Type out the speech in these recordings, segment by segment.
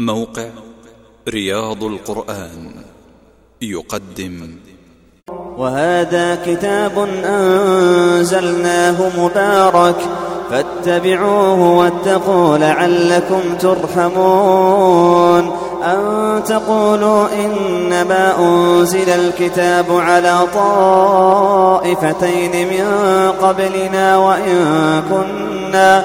موقع رياض القرآن يقدم. وهذا كتاب أنزلناه مبارك فاتبعوه واتقوا لعلكم ترحمون. أن تقولوا إنما أنزل الكتاب على طائفتين من قبلنا وإن كنا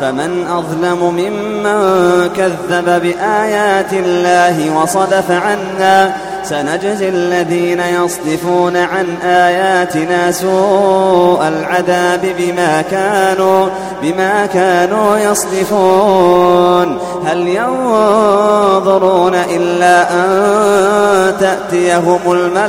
فمن أظلم ممن كذب بآيات الله وصدف عنا سنجزي الذين يصدفون عن آياتنا سوء العذاب بما كانوا بما كانوا يصدفون. هل ينظرون إلا أن تأتيهم الملائكة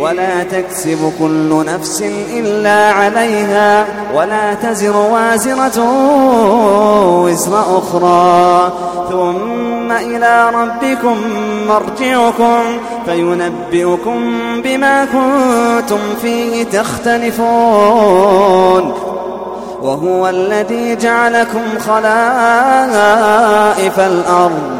ولا تكسب كل نفس إلا عليها ولا تزر وازرة وزر أخرى. ثم إلى ربكم مرجعكم فينبئكم بما كنتم فيه تختلفون. وهو الذي جعلكم خلائف الأرض.